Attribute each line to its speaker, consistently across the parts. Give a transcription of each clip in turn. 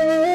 Speaker 1: You.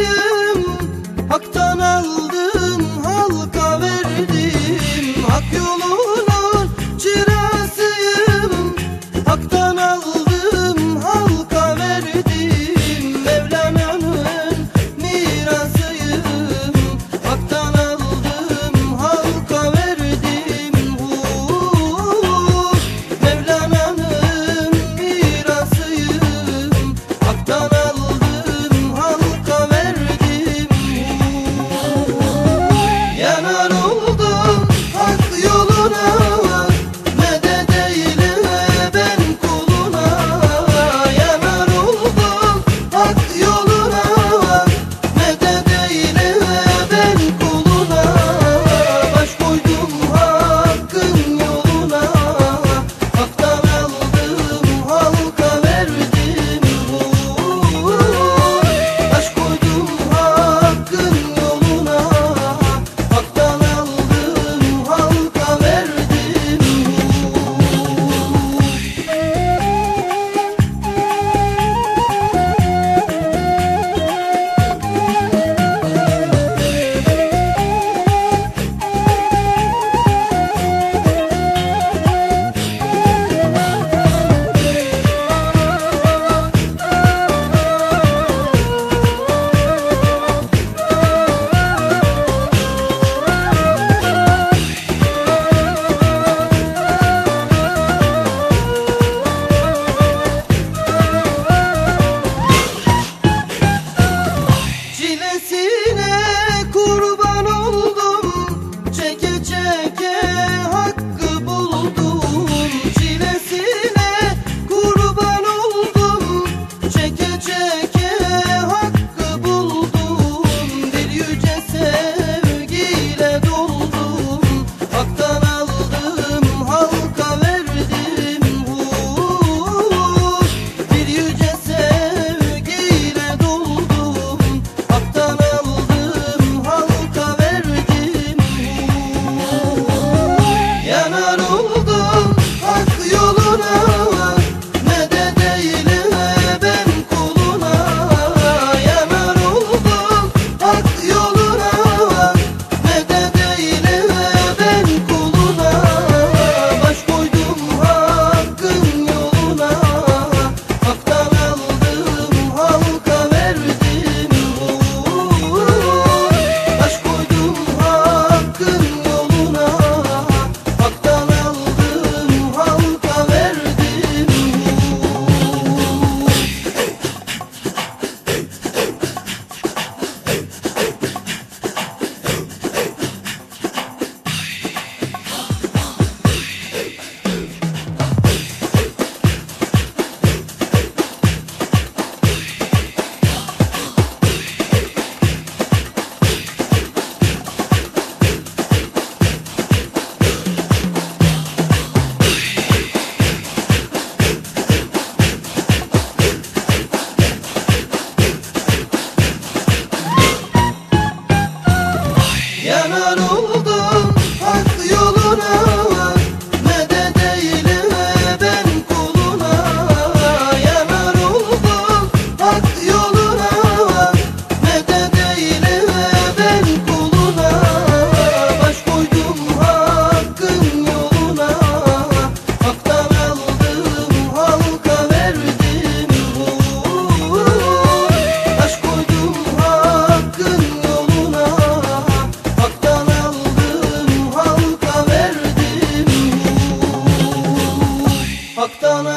Speaker 1: you. Hak'tan